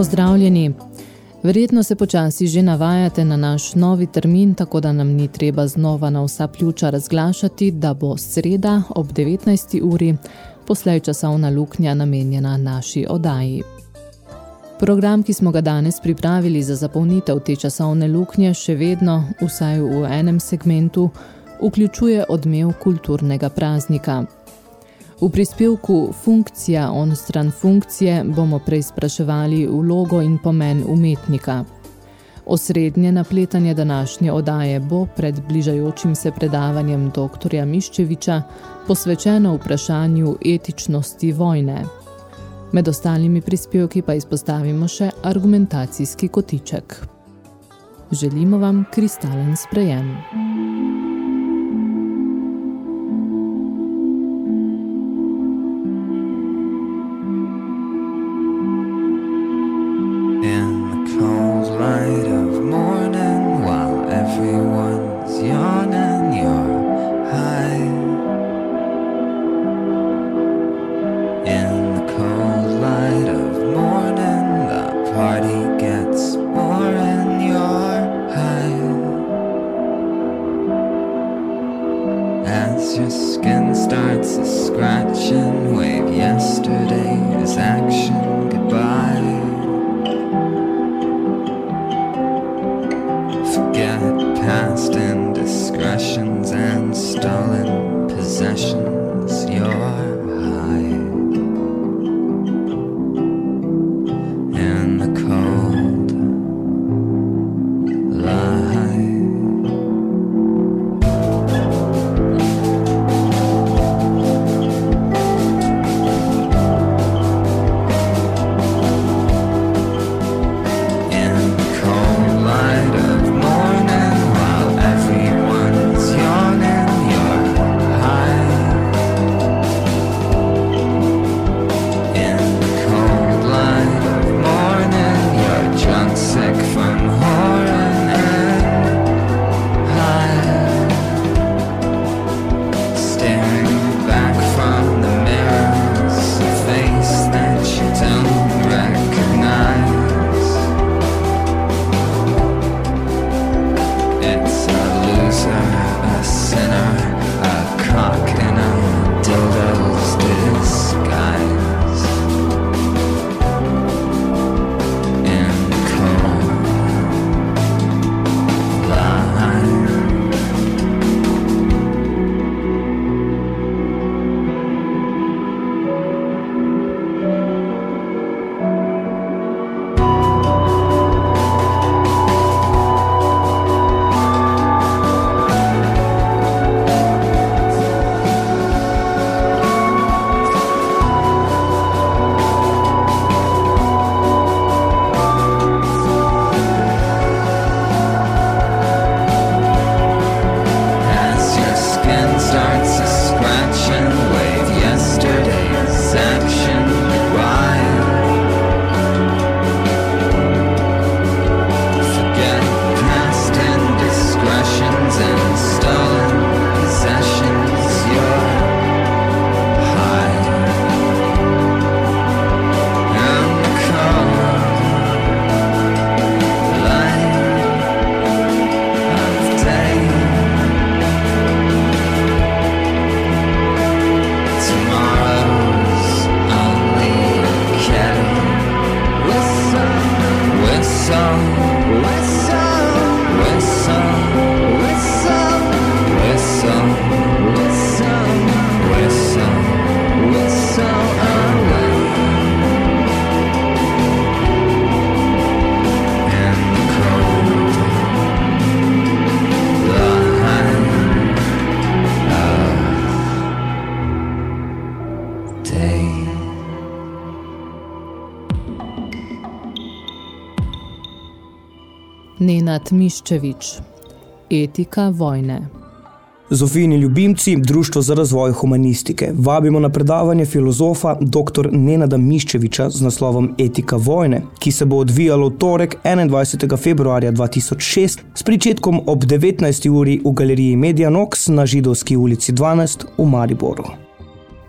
Pozdravljeni. Verjetno se počasi že navajate na naš novi termin, tako da nam ni treba znova na vsa pljuča razglašati, da bo sreda ob 19. uri poslej časovna luknja namenjena naši odaji. Program, ki smo ga danes pripravili za zapolnitev te časovne luknje, še vedno, vsaj v enem segmentu, vključuje odmev kulturnega praznika – V prispevku Funkcija on stran funkcije bomo preizpraševali vlogo in pomen umetnika. Osrednje napletanje današnje odaje bo pred bližajočim se predavanjem dr. Miščeviča posvečeno vprašanju etičnosti vojne. Med ostalimi prispevki pa izpostavimo še argumentacijski kotiček. Želimo vam kristalen sprejem. In the cold light of morning, the party Nenad Miščevič Etika vojne Zofijni ljubimci, Društvo za razvoj humanistike. Vabimo na predavanje filozofa dr. Nenada Miščeviča z naslovom Etika vojne, ki se bo odvijalo v torek 21. februarja 2006 s pričetkom ob 19. uri v galeriji Medianox na Židovski ulici 12 v Mariboru.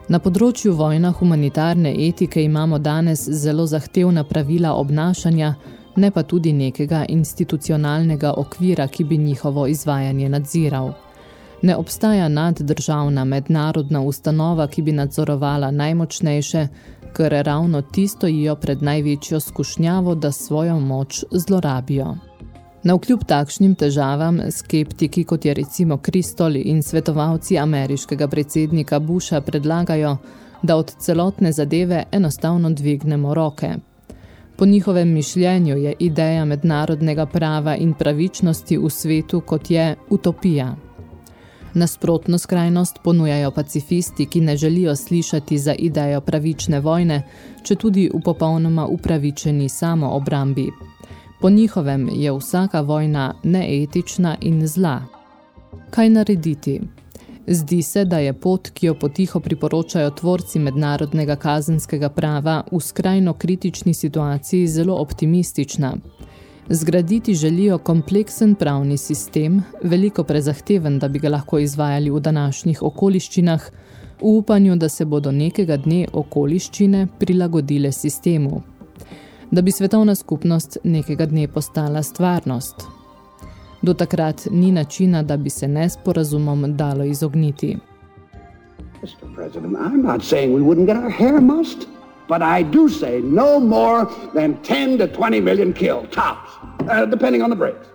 Na področju vojna humanitarne etike imamo danes zelo zahtevna pravila obnašanja, ne pa tudi nekega institucionalnega okvira, ki bi njihovo izvajanje nadziral. Ne obstaja naddržavna mednarodna ustanova, ki bi nadzorovala najmočnejše, ker ravno ti stojijo pred največjo skušnjavo, da svojo moč zlorabijo. Na vkljub takšnim težavam, skeptiki, kot je recimo Kristoli in svetovalci ameriškega predsednika Busha predlagajo, da od celotne zadeve enostavno dvignemo roke. Po njihovem mišljenju je ideja mednarodnega prava in pravičnosti v svetu kot je utopija. Nasprotno skrajnost ponujajo pacifisti, ki ne želijo slišati za idejo pravične vojne, če tudi v popolnoma upravičeni samo obrambi. Po njihovem je vsaka vojna neetična in zla. Kaj narediti? Zdi se, da je pot, ki jo potiho priporočajo tvorci mednarodnega kazenskega prava v skrajno kritični situaciji zelo optimistična. Zgraditi želijo kompleksen pravni sistem, veliko prezahteven, da bi ga lahko izvajali v današnjih okoliščinah, v upanju, da se bodo nekega dne okoliščine prilagodile sistemu. Da bi svetovna skupnost nekega dne postala stvarnost. Do takrat ni načina, da bi se nesporazumom dalo izogniti. Mr. President, I'm not saying we wouldn't get our hair mussed. But I do say no more than 10 to 20 million killed, tops, uh, depending on the breaks.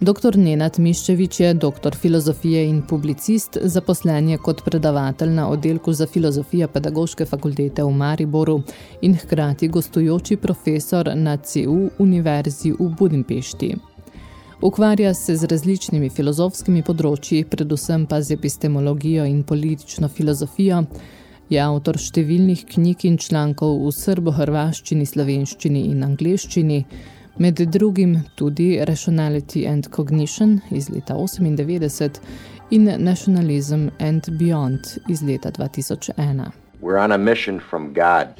Dr. Nenad Miščevič je doktor filozofije in publicist, zaposlen je kot predavatelj na oddelku za filozofijo pedagoške fakultete v Mariboru in hkrati gostujoči profesor na CU Univerzi v Budimpešti. Ukvarja se z različnimi filozofskimi področji, predvsem pa z epistemologijo in politično filozofijo, Je avtor številnih knjig in člankov v srbo-hrvaščini, slovenščini in angleščini, med drugim tudi Rationality and Cognition iz leta 98 in Nationalism and Beyond iz leta 2001. We're on a mission from God.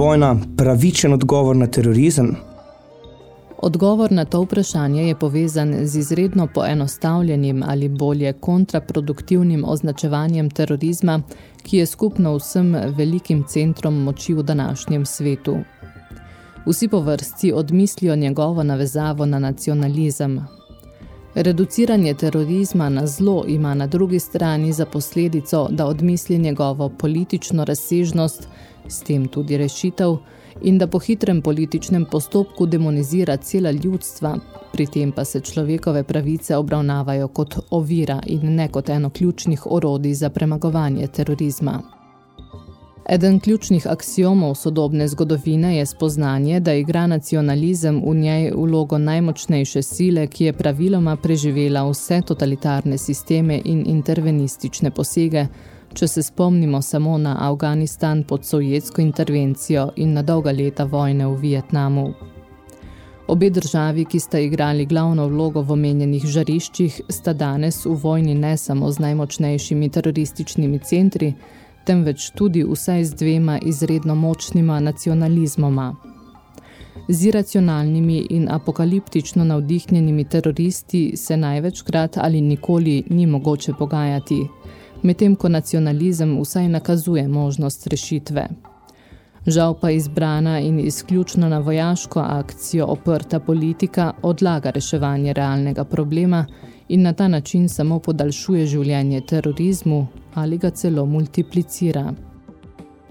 Vojna pravičen odgovor na terorizem? Odgovor na to vprašanje je povezan z izredno poenostavljenim ali bolje kontraproduktivnim označevanjem terorizma, ki je skupno vsem velikim centrom moči v današnjem svetu. Vsi po vrsti odmislijo njegovo navezavo na nacionalizem. Reduciranje terorizma na zlo ima na drugi strani za posledico, da odmisli njegovo politično razsežnost, s tem tudi rešitev, in da po hitrem političnem postopku demonizira cela ljudstva, pri tem pa se človekove pravice obravnavajo kot ovira in ne kot eno ključnih orodij za premagovanje terorizma. Eden ključnih aksiomov sodobne zgodovine je spoznanje, da igra nacionalizem v njej vlogo najmočnejše sile, ki je praviloma preživela vse totalitarne sisteme in intervenistične posege, če se spomnimo samo na Afganistan pod sovjetsko intervencijo in na dolga leta vojne v Vietnamu. Obe državi, ki sta igrali glavno vlogo v omenjenih žariščih, sta danes v vojni ne samo z najmočnejšimi terorističnimi centri, temveč tudi vsaj z dvema izredno močnima nacionalizmoma. Z iracionalnimi in apokaliptično navdihnjenimi teroristi se največkrat ali nikoli ni mogoče pogajati, medtem ko nacionalizem vsaj nakazuje možnost rešitve. Žal pa izbrana in izključno na vojaško akcijo oprta politika odlaga reševanje realnega problema in na ta način samo podaljšuje življenje terorizmu ali ga celo multiplicira.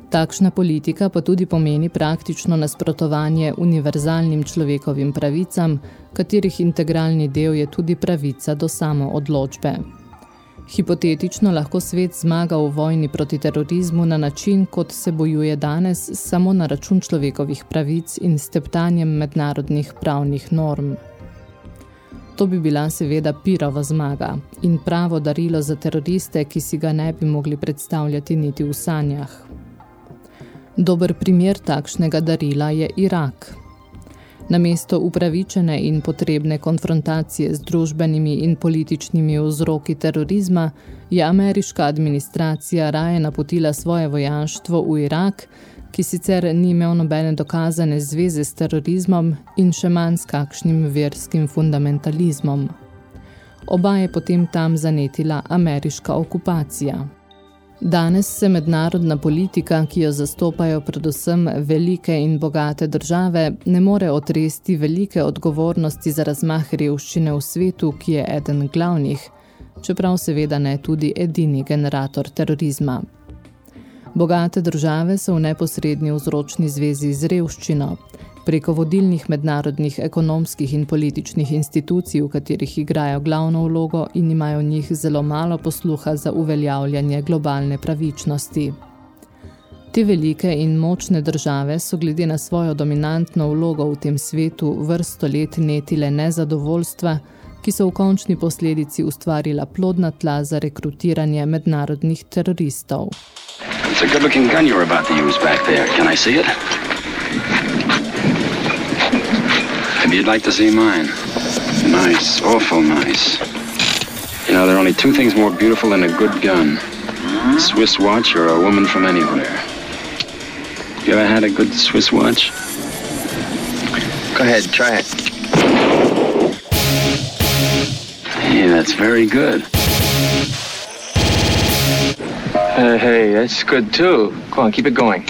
Takšna politika pa tudi pomeni praktično nasprotovanje univerzalnim človekovim pravicam, katerih integralni del je tudi pravica do samo odločbe. Hipotetično lahko svet zmaga v vojni proti terorizmu na način, kot se bojuje danes, samo na račun človekovih pravic in steptanjem mednarodnih pravnih norm. To bi bila seveda pirova zmaga in pravo darilo za teroriste, ki si ga ne bi mogli predstavljati niti v sanjah. Dober primer takšnega darila je Irak. Namesto upravičene in potrebne konfrontacije z družbenimi in političnimi vzroki terorizma, je ameriška administracija raje napotila svoje vojaštvo v Irak, ki sicer ni imel nobene dokazane zveze s terorizmom in še manj s kakšnim verskim fundamentalizmom. Oba je potem tam zanetila ameriška okupacija. Danes se mednarodna politika, ki jo zastopajo predvsem velike in bogate države, ne more otresti velike odgovornosti za razmah revščine v svetu, ki je eden glavnih, čeprav seveda ne tudi edini generator terorizma. Bogate države so v neposrednji vzročni zvezi z revščino, preko vodilnih mednarodnih ekonomskih in političnih institucij, v katerih igrajo glavno vlogo in imajo njih zelo malo posluha za uveljavljanje globalne pravičnosti. Te velike in močne države so glede na svojo dominantno vlogo v tem svetu vrsto let netile nezadovoljstva, ki so v končni posledici ustvarila plodna tla za rekrutiranje mednarodnih teroristov. It's a good-looking gun you're about to use back there. Can I see it? Maybe you'd like to see mine. Nice, awful nice. You know, there are only two things more beautiful than a good gun. A Swiss watch or a woman from anywhere. You ever had a good Swiss watch? Go ahead, try it. Yeah, that's very good. Uh, hey, that's good too. Come on, keep it going.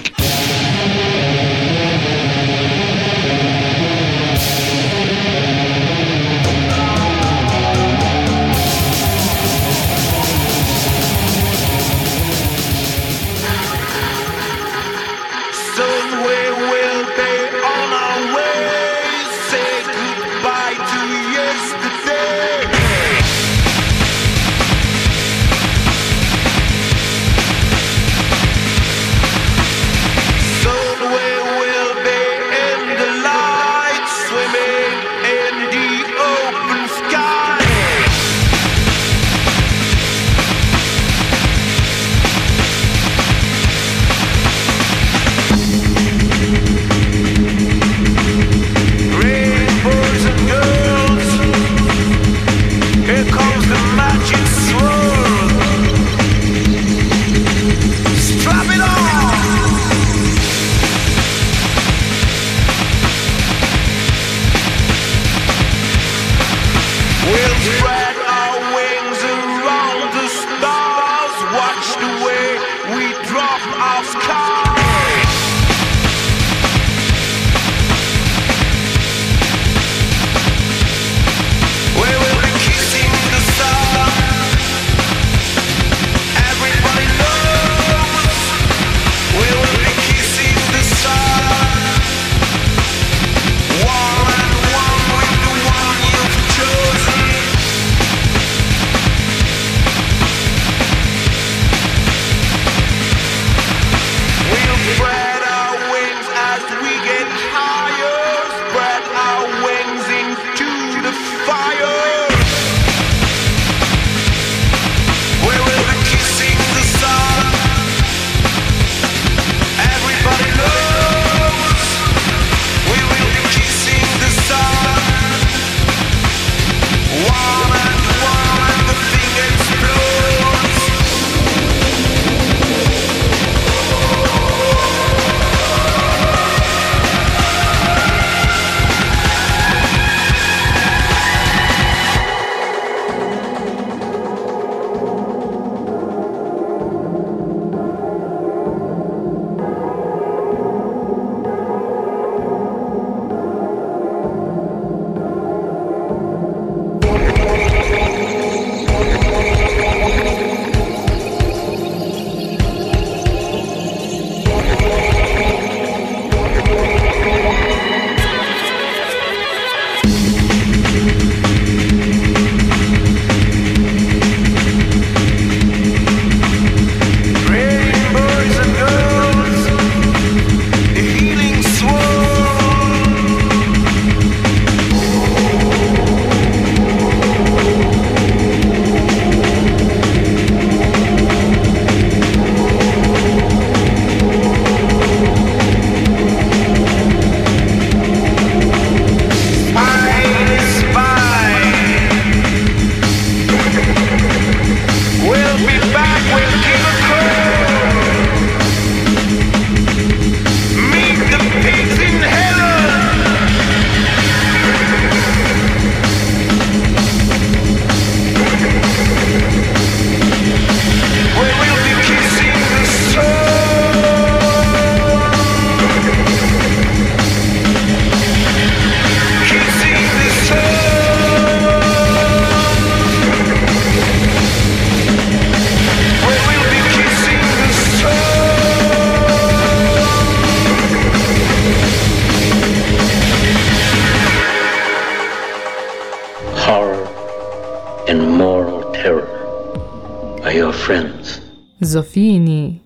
Zofijini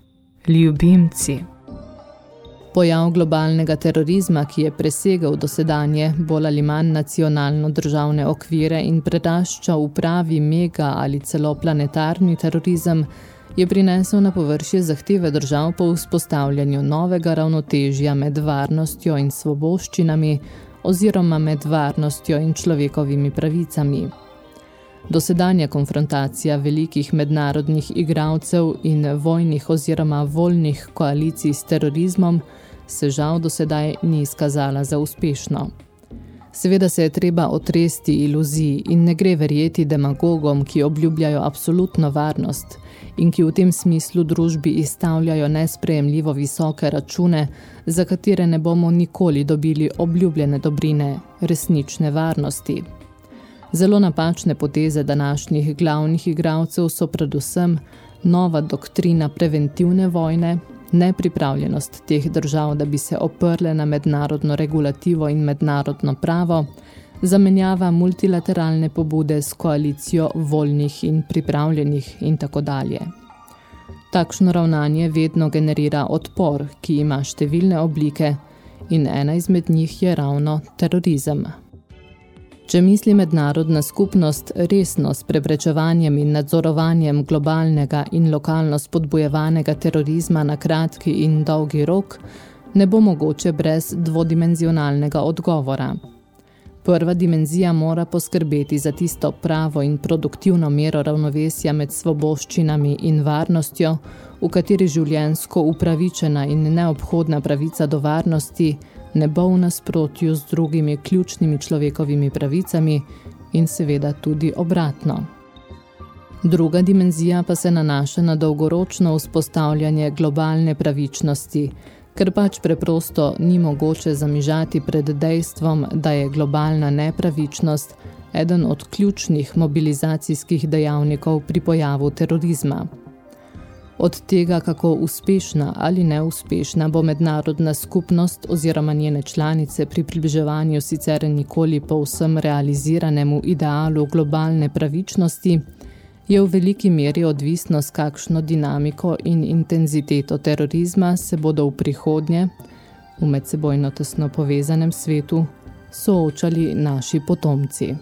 ljubimci. Pojav globalnega terorizma, ki je presegal dosedanje bolj ali manj nacionalno-državne okvire in predašča v pravi mega ali celo planetarni terorizem, je prinesel na površje zahteve držav po vzpostavljanju novega ravnotežja med varnostjo in svoboščinami oziroma med varnostjo in človekovimi pravicami. Dosedanja konfrontacija velikih mednarodnih igralcev in vojnih oziroma voljnih koalicij s terorizmom se žal dosedaj ni izkazala za uspešno. Seveda se je treba otresti iluziji in ne gre verjeti demagogom, ki obljubljajo absolutno varnost in ki v tem smislu družbi izstavljajo nesprejemljivo visoke račune, za katere ne bomo nikoli dobili obljubljene dobrine, resnične varnosti. Zelo napačne poteze današnjih glavnih igralcev so predvsem nova doktrina preventivne vojne, nepripravljenost teh držav, da bi se oprle na mednarodno regulativo in mednarodno pravo, zamenjava multilateralne pobude s koalicijo voljnih in pripravljenih in tako dalje. Takšno ravnanje vedno generira odpor, ki ima številne oblike in ena izmed njih je ravno terorizem. Če misli mednarodna skupnost resno s preprečevanjem in nadzorovanjem globalnega in lokalno spodbojevanega terorizma na kratki in dolgi rok, ne bo mogoče brez dvodimenzionalnega odgovora. Prva dimenzija mora poskrbeti za tisto pravo in produktivno mero ravnovesja med svoboščinami in varnostjo, v kateri življensko upravičena in neobhodna pravica do varnosti ne bo v nasprotju z drugimi ključnimi človekovimi pravicami in seveda tudi obratno. Druga dimenzija pa se nanaša na dolgoročno vzpostavljanje globalne pravičnosti, ker pač preprosto ni mogoče zamižati pred dejstvom, da je globalna nepravičnost eden od ključnih mobilizacijskih dejavnikov pri pojavu terorizma. Od tega, kako uspešna ali neuspešna bo mednarodna skupnost oziroma njene članice pri približevanju sicer nikoli povsem realiziranemu idealu globalne pravičnosti, je v veliki meri odvisno s kakšno dinamiko in intenziteto terorizma se bodo v prihodnje, v medsebojno tesno povezanem svetu, soočali naši potomci.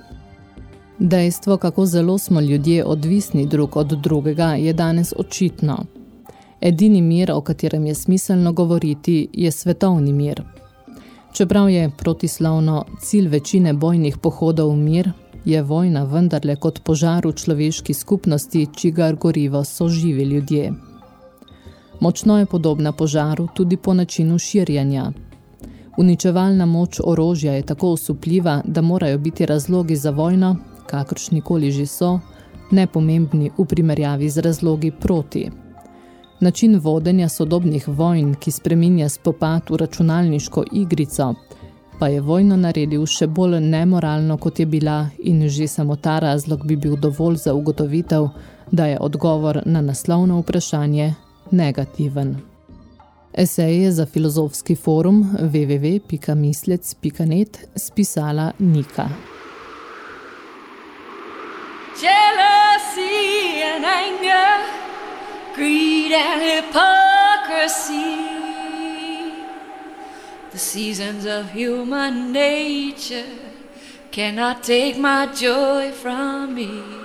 Dejstvo, kako zelo smo ljudje odvisni drug od drugega, je danes očitno. Edini mir, o katerem je smiselno govoriti, je svetovni mir. Čeprav je protislavno cilj večine bojnih pohodov mir, je vojna vendarle kot požar v človeški skupnosti, čigar gorivo so živi ljudje. Močno je podobna požaru tudi po načinu širjanja. Uničevalna moč orožja je tako osupljiva, da morajo biti razlogi za vojno, kakršnikoli že so, nepomembni v primerjavi z razlogi proti. Način vodenja sodobnih vojn, ki spreminja spopad v računalniško igrico, pa je vojno naredil še bolj nemoralno, kot je bila in že samo ta razlog bi bil dovolj za ugotovitev, da je odgovor na naslovno vprašanje negativen. Esej je za filozofski forum www.mislec.net spisala Nika. And anger, greed and hypocrisy The seasons of human nature cannot take my joy from me.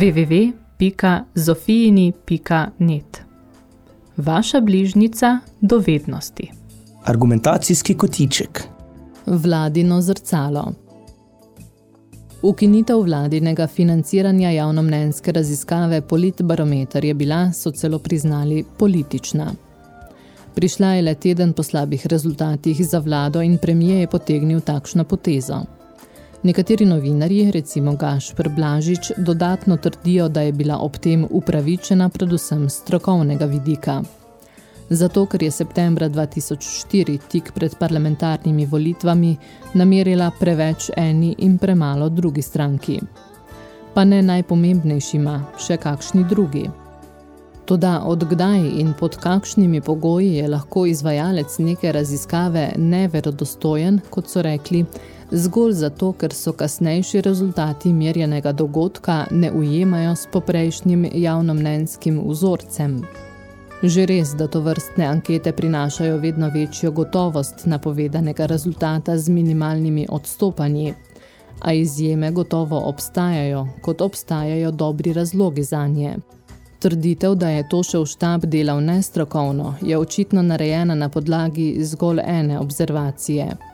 www.zofijini.net Vaša bližnica dovednosti. Argumentacijski kotiček. Vladino zrcalo. Ukinitev vladinega financiranja javnomnenjske raziskave Politbarometer je bila, so celo priznali, politična. Prišla je le teden po slabih rezultatih za vlado in premije je potegnil takšno potezo. Nekateri novinarji, recimo Gašper Blažič, dodatno trdijo, da je bila ob tem upravičena predvsem strokovnega vidika. Zato, ker je septembra 2004 tik pred parlamentarnimi volitvami namerila preveč eni in premalo drugi stranki. Pa ne najpomembnejšima, še kakšni drugi. Toda od kdaj in pod kakšnimi pogoji je lahko izvajalec neke raziskave neverodostojen, kot so rekli, zgolj zato, ker so kasnejši rezultati merjenega dogodka ne ujemajo s poprejšnjim javnomnenskim vzorcem. Že res, da to vrstne ankete prinašajo vedno večjo gotovost napovedanega rezultata z minimalnimi odstopanji, a izjeme gotovo obstajajo, kot obstajajo dobri razlogi za nje. Trditev, da je to še v štab delal nestrokovno, je očitno narejena na podlagi zgolj ene observacije –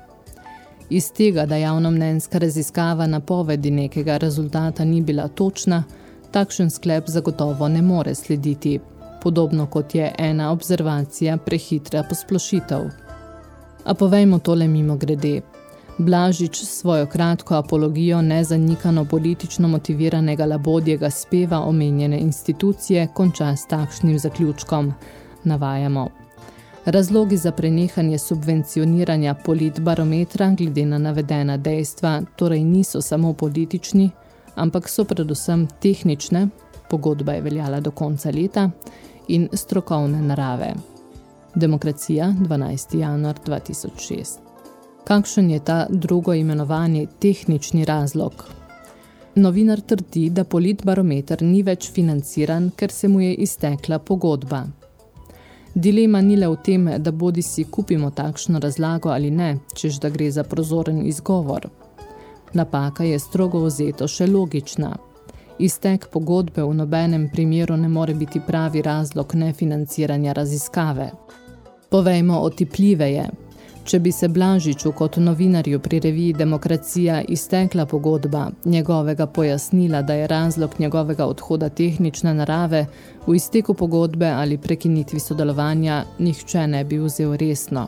Iz tega, da javnomnenjska raziskava napovedi nekega rezultata ni bila točna, takšen sklep zagotovo ne more slediti, podobno kot je ena observacija prehitra posplošitev. A povejmo tole mimo grede. Blažič svojo kratko apologijo nezanikano politično motiviranega labodjega speva omenjene institucije konča s takšnim zaključkom. Navajamo. Razlogi za prenehanje subvencioniranja politbarometra glede na navedena dejstva torej niso samo politični, ampak so predvsem tehnične, pogodba je veljala do konca leta, in strokovne narave. Demokracija, 12. januar 2006. Kakšen je ta drugo imenovani tehnični razlog? Novinar trdi, da politbarometer ni več financiran, ker se mu je iztekla pogodba. Dilema ni le v tem, da bodi si kupimo takšno razlago ali ne, čež da gre za prozoren izgovor. Napaka je strogo vzeto še logična. Iztek pogodbe v nobenem primeru ne more biti pravi razlog nefinanciranja raziskave. Povejmo otipljiveje. Če bi se Blažiču kot novinarju pri reviji Demokracija iztekla pogodba njegovega pojasnila, da je razlog njegovega odhoda tehnične narave, v izteku pogodbe ali prekinitvi sodelovanja nihče ne bi vzel resno.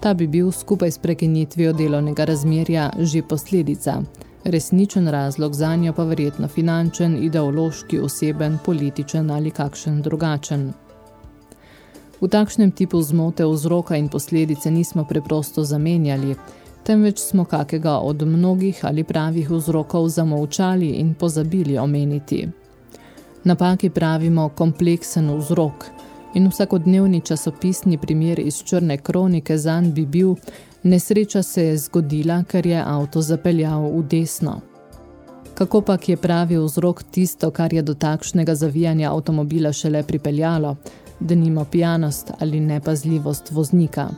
Ta bi bil skupaj s prekinitvijo delovnega razmerja že posledica, resničen razlog zanjo pa verjetno finančen, ideološki, oseben, političen ali kakšen drugačen. V takšnem tipu zmote vzroka in posledice nismo preprosto zamenjali, temveč smo kakega od mnogih ali pravih vzrokov zamolčali in pozabili omeniti. Napaki pravimo kompleksen vzrok in vsakodnevni časopisni primer iz črne kronike zanj bi bil, nesreča se je zgodila, ker je avto zapeljal v desno. Kako pa je pravi vzrok tisto, kar je do takšnega zavijanja avtomobila šele pripeljalo, da nima pijanost ali nepazljivost voznika.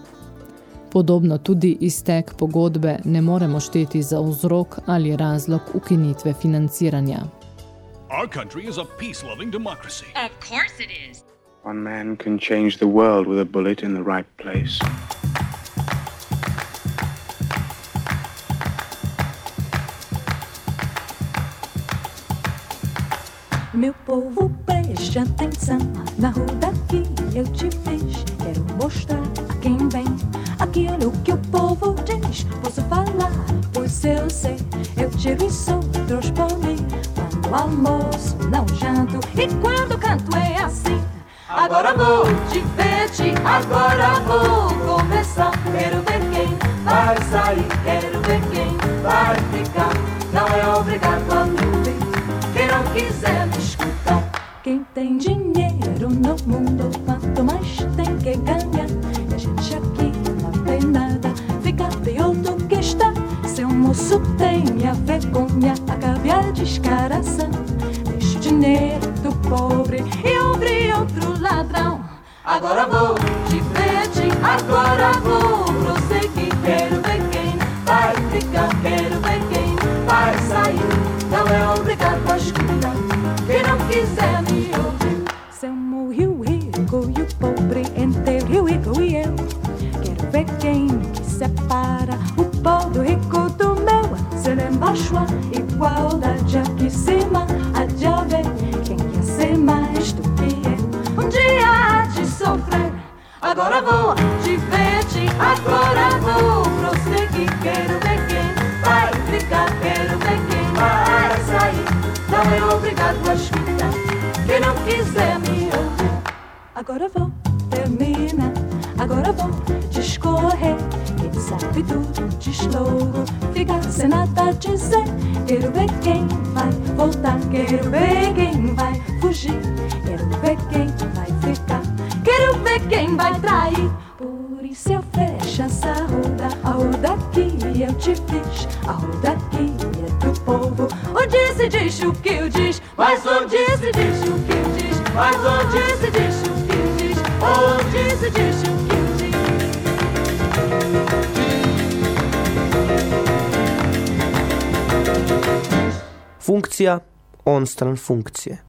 Podobno tudi iztek pogodbe ne moremo šteti za vzrok ali razlog ukinitve financiranja. Our country is a peace-loving democracy. Of course it is. One man can change the world with a bullet in the right place. Meu povo preste atenção. Na rua daqui eu te fiz. Quero mostrar a quem vem. Aquilo que o povo diz. Posso falar, pois eu sei. Eu tiro e sou transpondi Quando almoço, não janto. E quando canto é assim. Agora vou te ver, te agora vou começar. Quero ver quem vai sair. Quero ver quem vai ficar. Não é obrigado a não quiser me escutar quem tem dinheiro no mundo, quanto mais tem que ganhar. E a gente aqui não tem nada, fica pior do que está. Seu moço tem a vergonha, acabe a descaração. Deixa o dinheiro do pobre e ouve outro ladrão. Agora vou te ver, agora vou prosseguir. Quero ver quem vai ficar, quem vou de frente, agora vou prosseguir. Quero ver quem vai ficar, quero ver quem vai sair. Não é obrigado a escutar, quem não quiser me ouvir. Agora vou terminar, agora vou discorrer. Quem sabe tudo diz logo, fica sem nada dizer. Quero ver quem vai voltar, quero ver quem fiz, a é do povo. Onde se diz o que eu diz, mas onde se diz o que eu diz, mas onde se diz o que eu diz, onde se diz o que eu diz. Funkcija onstran funkcije.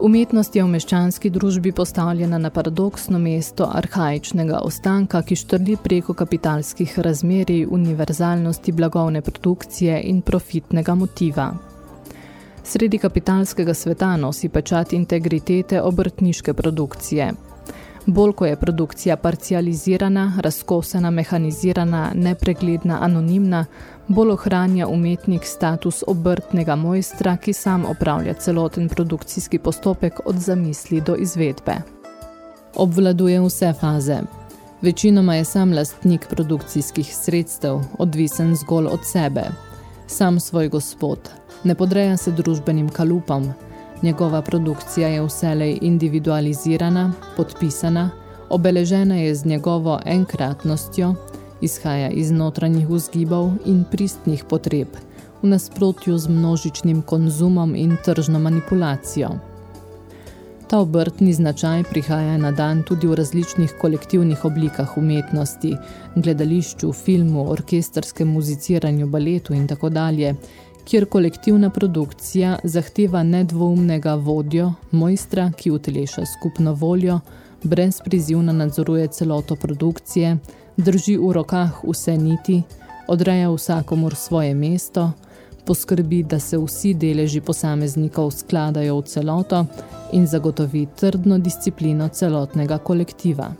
Umetnost je v meščanski družbi postavljena na paradoksno mesto arhaičnega ostanka, ki štrli preko kapitalskih razmerij, univerzalnosti blagovne produkcije in profitnega motiva. Sredi kapitalskega sveta nosi pečat integritete obrtniške produkcije. Bolj ko je produkcija parcializirana, razkosena, mehanizirana, nepregledna, anonimna, bolj ohranja umetnik status obrtnega mojstra, ki sam opravlja celoten produkcijski postopek od zamisli do izvedbe. Obvladuje vse faze. Večinoma je sam lastnik produkcijskih sredstev, odvisen zgolj od sebe. Sam svoj gospod. Ne podreja se družbenim kalupom, Njegova produkcija je vselej individualizirana, podpisana, obeležena je z njegovo enkratnostjo, izhaja iz notranjih vzgibov in pristnih potreb, v nasprotju z množičnim konzumom in tržno manipulacijo. Ta obrtni značaj prihaja na dan tudi v različnih kolektivnih oblikah umetnosti, gledališču, filmu, orkestrskem muziciranju, baletu in tako dalje, kjer kolektivna produkcija zahteva nedvoumnega vodjo, mojstra, ki uteleša skupno voljo, brez prizivno nadzoruje celoto produkcije, drži v rokah vse niti, odreja vsakomur svoje mesto, poskrbi, da se vsi deleži posameznikov skladajo v celoto in zagotovi trdno disciplino celotnega kolektiva.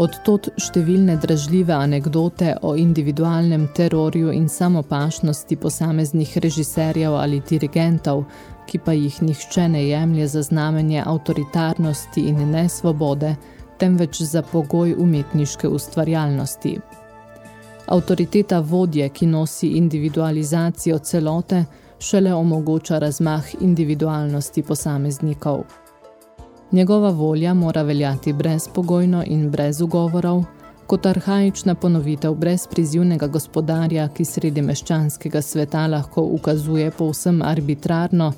Od tot številne dražljive anekdote o individualnem terorju in samopašnosti posameznih režiserjev ali dirigentov, ki pa jih nihče ne jemlje za znamenje avtoritarnosti in nesvobode, temveč za pogoj umetniške ustvarjalnosti. Avtoriteta vodje, ki nosi individualizacijo celote, šele omogoča razmah individualnosti posameznikov. Njegova volja mora veljati brezpogojno in brez ugovorov, kot arhaična ponovitev brez prizivnega gospodarja, ki sredi meščanskega sveta lahko ukazuje povsem arbitrarno,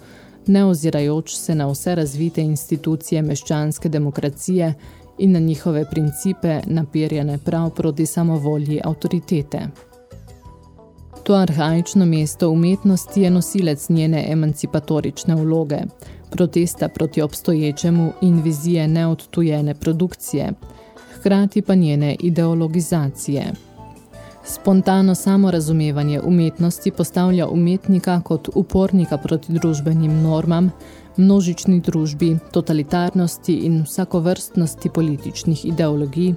ne ozirajoč se na vse razvite institucije meščanske demokracije in na njihove principe napirjene prav proti samovolji avtoritete. To arhaično mesto umetnosti je nosilec njene emancipatorične vloge, protesta proti obstoječemu in vizije neodtujene produkcije, hkrati pa njene ideologizacije. Spontano samorazumevanje umetnosti postavlja umetnika kot upornika proti družbenim normam, množični družbi, totalitarnosti in vsakovrstnosti političnih ideologij,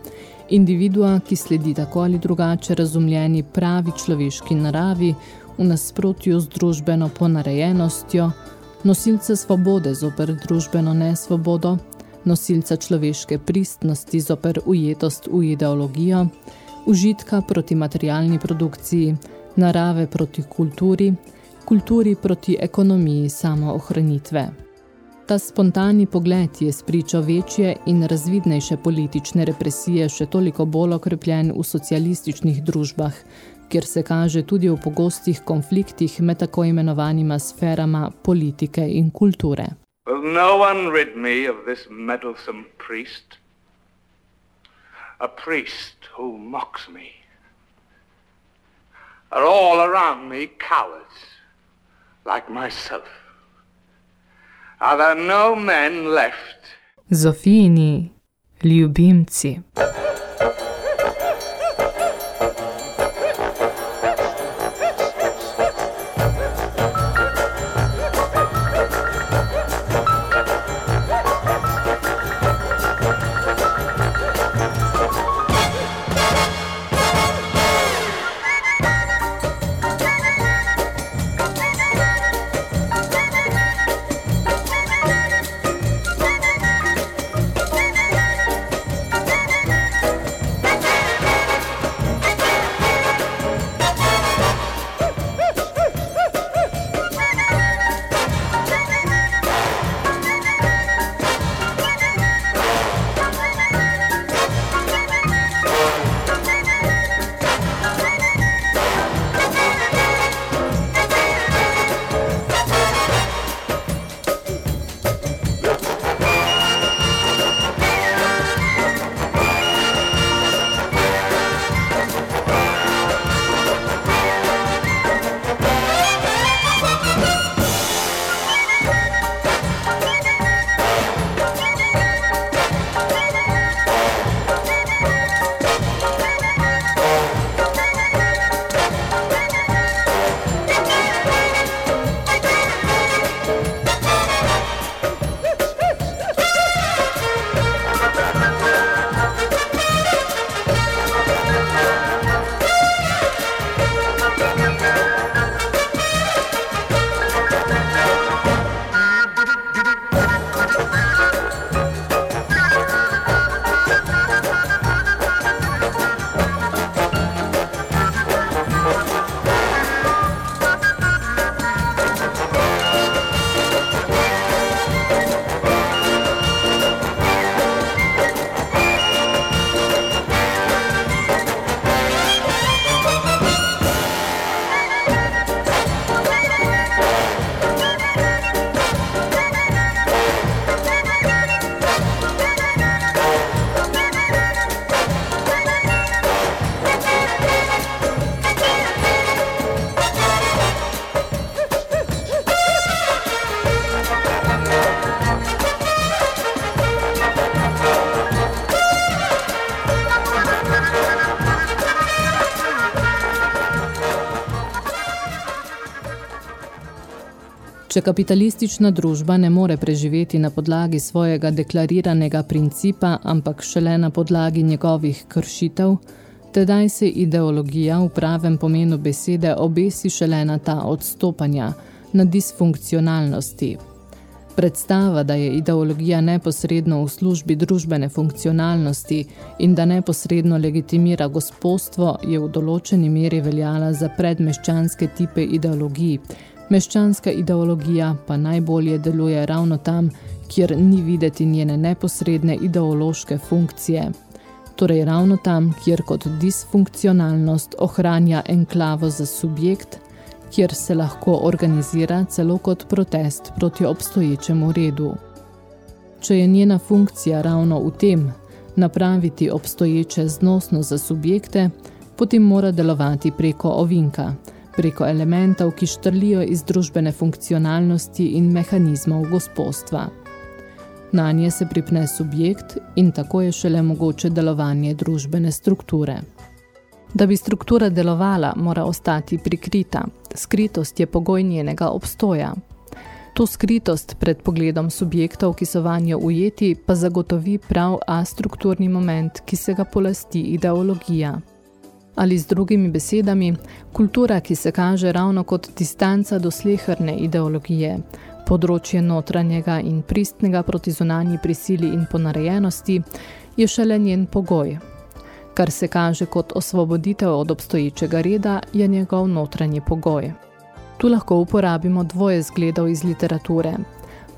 individua, ki sledi tako ali drugače razumljeni pravi človeški naravi v nasprotju z družbeno ponarejenostjo, nosilca svobode zoper družbeno nesvobodo, nosilca človeške pristnosti zoper ujetost v ideologijo, užitka proti materialni produkciji, narave proti kulturi, kulturi proti ekonomiji samoohranitve. Ta spontani pogled je spričo večje in razvidnejše politične represije še toliko bolj okrepljen v socialističnih družbah, kjer se kaže tudi v pogostih konfliktih med tako imenovanima sferama politike in kulture. Will no one rid me of this meddlesome priest? A priest who mocks me. Are all around me cowards, like myself? Are there no men left? Zofini, ljubimci. Kapitalistična družba ne more preživeti na podlagi svojega deklariranega principa, ampak šele na podlagi njegovih kršitev, tedaj se ideologija v pravem pomenu besede obesi šele na ta odstopanja, na disfunkcionalnosti. Predstava, da je ideologija neposredno v službi družbene funkcionalnosti in da neposredno legitimira gospodstvo, je v določeni meri veljala za predmeščanske tipe ideologij. Meščanska ideologija pa najbolje deluje ravno tam, kjer ni videti njene neposredne ideološke funkcije. Torej ravno tam, kjer kot disfunkcionalnost ohranja enklavo za subjekt, kjer se lahko organizira celo kot protest proti obstoječemu redu. Če je njena funkcija ravno v tem, napraviti obstoječe znosno za subjekte, potem mora delovati preko ovinka, preko elementov, ki štrlijo iz družbene funkcionalnosti in mehanizmov gospodstva. Na nje se pripne subjekt in tako je šele mogoče delovanje družbene strukture. Da bi struktura delovala, mora ostati prikrita. Skritost je pogoj njenega obstoja. To skritost pred pogledom subjektov, ki so vanjo ujeti, pa zagotovi prav astrukturni moment, ki se ga polasti ideologija. Ali z drugimi besedami, kultura, ki se kaže ravno kot distanca do slehrne ideologije, področje notranjega in pristnega proti zunanji prisili in ponarejenosti, je šele njen pogoj, kar se kaže kot osvoboditev od obstoječega reda, je njegov notranji pogoj. Tu lahko uporabimo dvoje zgledov iz literature.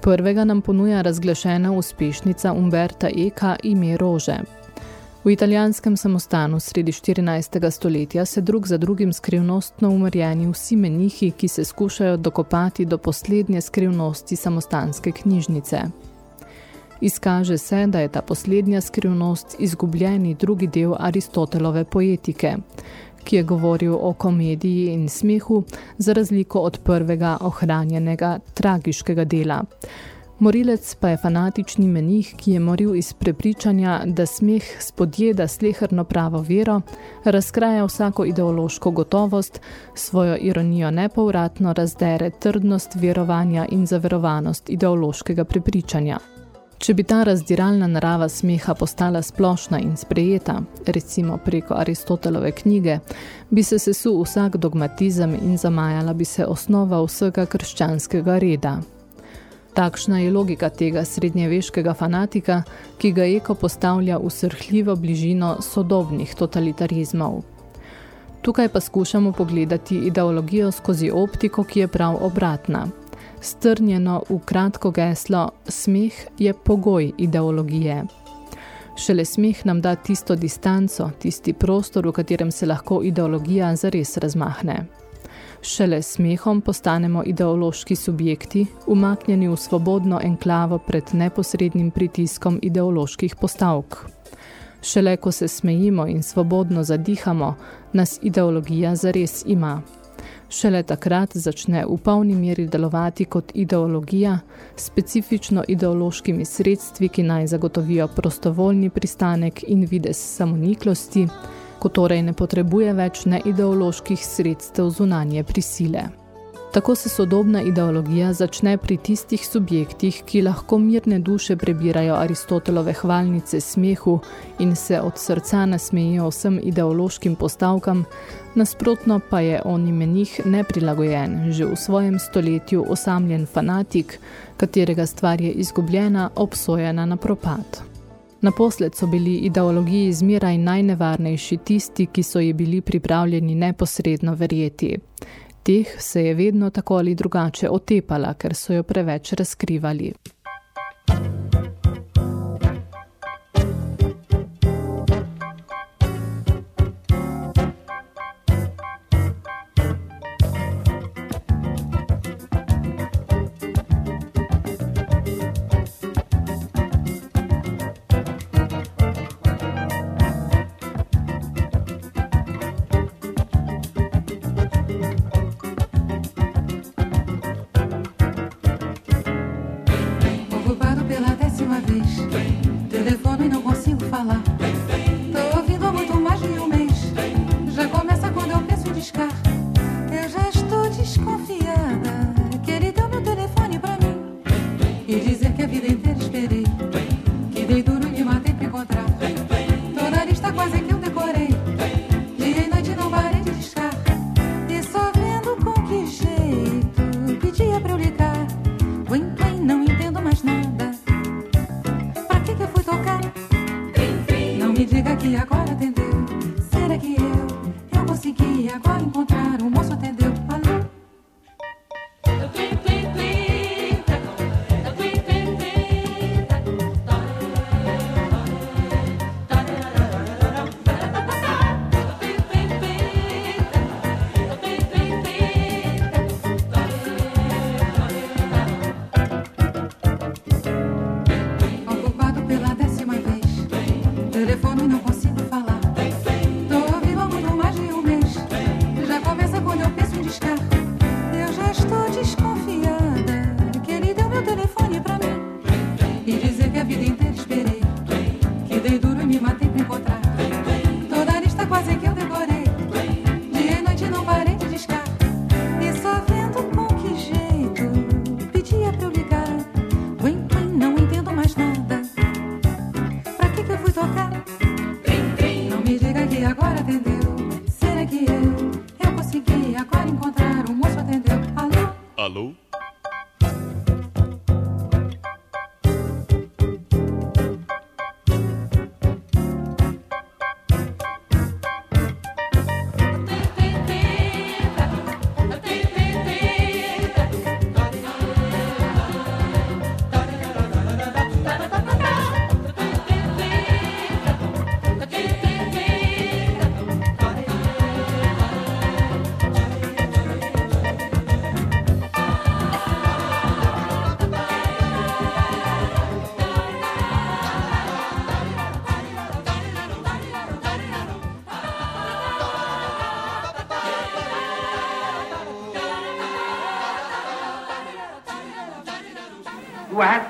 Prvega nam ponuja razglašena uspešnica Umberta Eka ime Rože. V italijanskem samostanu sredi 14. stoletja se drug za drugim skrivnostno umrjeni vsi menihi, ki se skušajo dokopati do poslednje skrivnosti samostanske knjižnice. Izkaže se, da je ta poslednja skrivnost izgubljeni drugi del Aristotelove poetike, ki je govoril o komediji in smehu za razliko od prvega ohranjenega tragiškega dela. Morilec pa je fanatični menih, ki je moril iz prepričanja, da smeh spodjeda slehrno pravo vero, razkraja vsako ideološko gotovost, svojo ironijo nepovratno razdere trdnost verovanja in zaverovanost ideološkega prepričanja. Če bi ta razdiralna narava smeha postala splošna in sprejeta, recimo preko Aristotelove knjige, bi se sesul vsak dogmatizem in zamajala bi se osnova vsega krščanskega reda. Takšna je logika tega srednjeveškega fanatika, ki ga Eko postavlja v srhljivo bližino sodobnih totalitarizmov. Tukaj pa skušamo pogledati ideologijo skozi optiko, ki je prav obratna – strnjeno v kratko geslo Smeh je pogoj ideologije. Šele smeh nam da tisto distanco, tisti prostor, v katerem se lahko ideologija zares razmahne. Šele smehom postanemo ideološki subjekti, umaknjeni v svobodno enklavo pred neposrednim pritiskom ideoloških postavk. Šele ko se smejimo in svobodno zadihamo, nas ideologija zares ima. Šele takrat začne v polni meri delovati kot ideologija, specifično ideološkimi sredstvi, ki naj zagotovijo prostovoljni pristanek in vides samoniklosti, ko torej ne potrebuje več neideoloških sredstev zunanje prisile. Tako se sodobna ideologija začne pri tistih subjektih, ki lahko mirne duše prebirajo Aristotelove hvalnice smehu in se od srca nasmejijo vsem ideološkim postavkam, nasprotno pa je on imenih neprilagojen, že v svojem stoletju osamljen fanatik, katerega stvar je izgubljena, obsojena na propad. Naposled so bili ideologiji zmeraj najnevarnejši tisti, ki so ji bili pripravljeni neposredno verjeti teh se je vedno tako ali drugače otepala, ker so jo preveč razkrivali. Eu já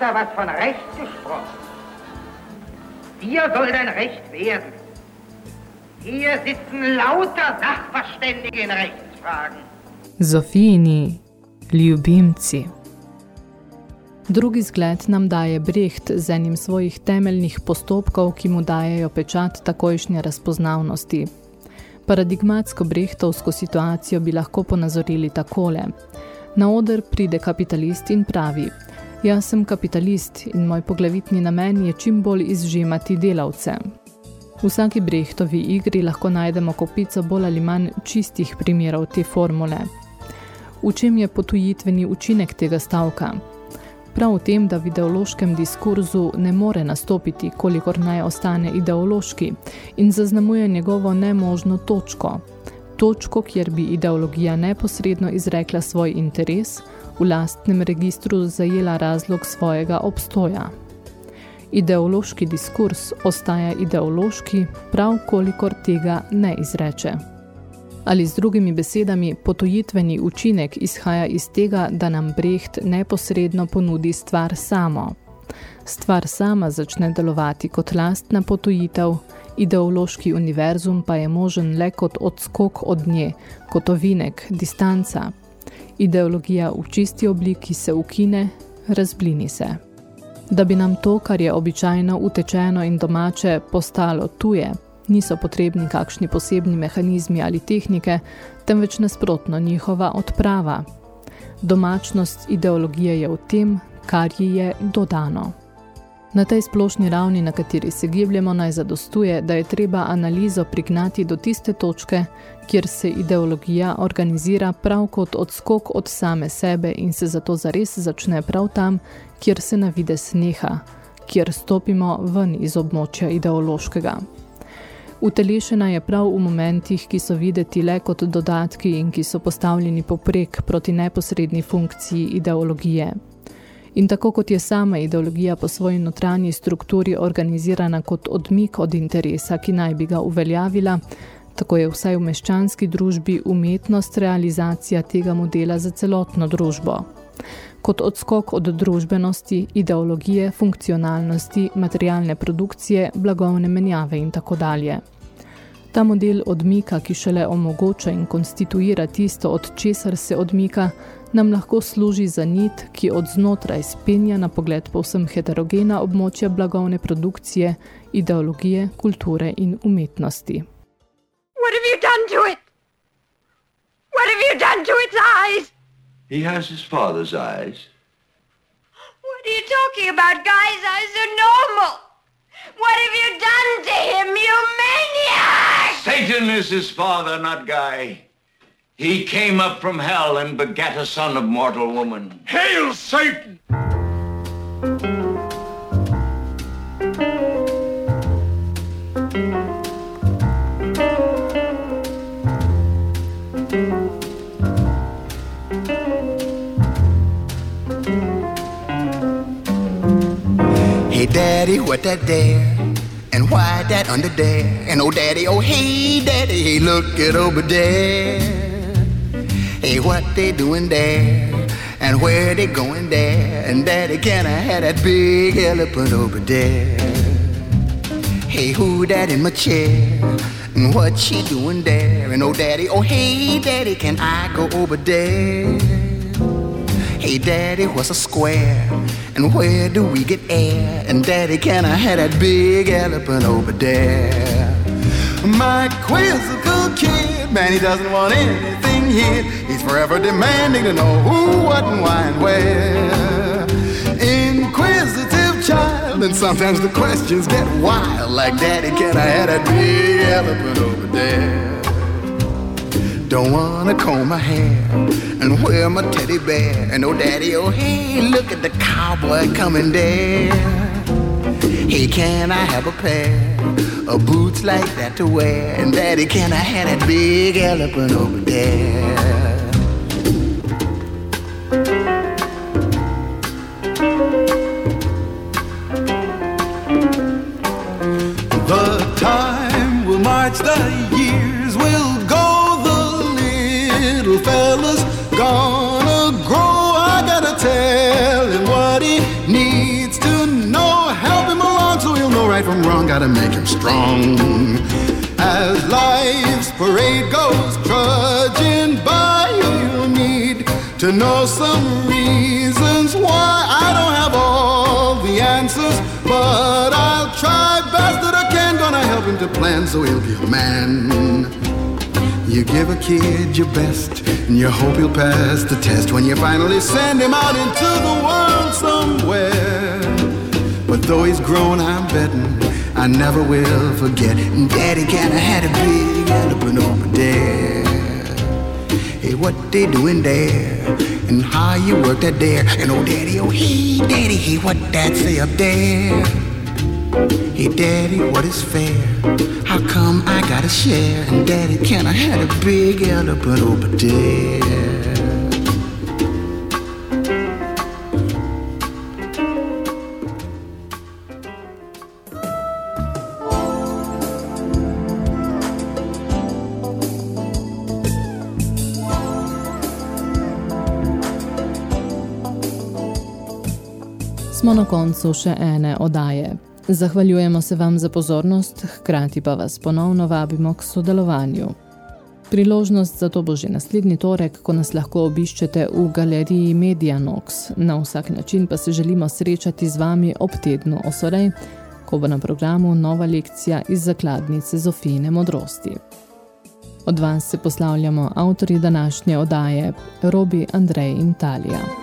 da was von Recht gesprochen. Dir soll dein Recht werden. Hier sitzen lauter Sachverständige in Rechtsfragen. Zofijini, ljubimci. Drugi zgled nam daje Brecht z enim svojih temeljnih postopkov, ki mu dajejo pečat takojšnje razpoznavnosti. Paradigmatsko Brechtovsko situacijo bi lahko ponazorili takole. Na oder pride kapitalist in pravi, jaz sem kapitalist in moj poglavitni namen je čim bolj izžemati delavce. V vsaki Brechtovi igri lahko najdemo kopico bolj ali manj čistih primerov te formule. V čem je potujitveni učinek tega stavka? Prav v tem, da v ideološkem diskurzu ne more nastopiti, kolikor naj ostane ideološki in zaznamuje njegovo nemožno točko. Točko, kjer bi ideologija neposredno izrekla svoj interes, v lastnem registru zajela razlog svojega obstoja. Ideološki diskurs ostaja ideološki, prav kolikor tega ne izreče. Ali z drugimi besedami, potojitveni učinek izhaja iz tega, da nam Brecht neposredno ponudi stvar samo. Stvar sama začne delovati kot lastna potojitev, ideološki univerzum pa je možen le kot odskok od nje, kot ovinek, distanca. Ideologija v čisti obliki se ukine, razblini se. Da bi nam to, kar je običajno utečeno in domače, postalo tuje, niso potrebni kakšni posebni mehanizmi ali tehnike, temveč nasprotno njihova odprava. Domačnost ideologije je v tem, kar ji je dodano. Na tej splošni ravni, na kateri se gibljemo, naj zadostuje, da je treba analizo prignati do tiste točke, kjer se ideologija organizira prav kot odskok od same sebe in se zato zares začne prav tam, kjer se navide sneha, kjer stopimo ven iz območja ideološkega. Utelešena je prav v momentih, ki so videti le kot dodatki in ki so postavljeni poprek proti neposredni funkciji ideologije. In tako kot je sama ideologija po svoji notranji strukturi organizirana kot odmik od interesa, ki naj bi ga uveljavila, tako je vsaj v meščanski družbi umetnost realizacija tega modela za celotno družbo. Kot odskok od družbenosti, ideologije, funkcionalnosti, materialne produkcije, blagovne menjave in tako dalje. Ta model odmika, ki šele omogoča in konstituira tisto, od česar se odmika, nam lahko služi za nit, ki od znotraj spenja na pogled povsem heterogena območja blagovne produkcije, ideologije, kulture in umetnosti. What have you done to it? What have you done to its eyes? He has his father's eyes. What are you talking about? Guy's eyes are normal. What have you done to him? You maniac? Satan is his father, not Guy. He came up from hell and begat a son of mortal woman. Hail Satan! Daddy, what that there? And why that under there? And oh, Daddy, oh, hey, Daddy, hey, look it over there. Hey, what they doing there? And where they going there? And Daddy, can I have that big elephant over there? Hey, who that in my chair? And what she doing there? And oh, Daddy, oh, hey, Daddy, can I go over there? Hey, Daddy, what's a square? And where do we get air? And Daddy, can I have that big elephant over there? My quizzical kid, man, he doesn't want anything hid. He's forever demanding to know who, what, and why, and where. Inquisitive child, and sometimes the questions get wild. Like, Daddy, can I have that big elephant over there? Don't wanna comb my hair and wear my teddy bear. And oh, daddy, oh, hey, look at the cowboy coming there. Hey, can I have a pair of boots like that to wear? And daddy, can I have that big elephant over there? The time will march, the years will little fella's gonna grow. I gotta tell him what he needs to know. Help him along so he'll know right from wrong. Gotta make him strong. As life's parade goes trudging by, you'll need to know some reasons why I don't have all the answers, but I'll try best that I can. Gonna help him to plan so he'll be a man. You give a kid your best, and you hope he'll pass the test when you finally send him out into the world somewhere. But though he's grown, I'm betting I never will forget. And Daddy kinda had a big elephant over there. Hey, what they doing there? And how you work that there? And oh, daddy, oh, hey, daddy, hey, what that say up there? Hey, daddy, what is fair? How come I gotta share? And daddy, can I have a big elephant over there? Koncu še ene odaje. Zahvaljujemo se vam za pozornost, hkrati pa vas ponovno vabimo k sodelovanju. Priložnost za to bo že naslednji torek, ko nas lahko obiščete v galeriji Medianox. Na vsak način pa se želimo srečati z vami ob tednu Osorej, ko bo na programu nova lekcija iz zakladnice Zofijine modrosti. Od vas se poslavljamo avtori današnje odaje Robi, Andrej in Talija.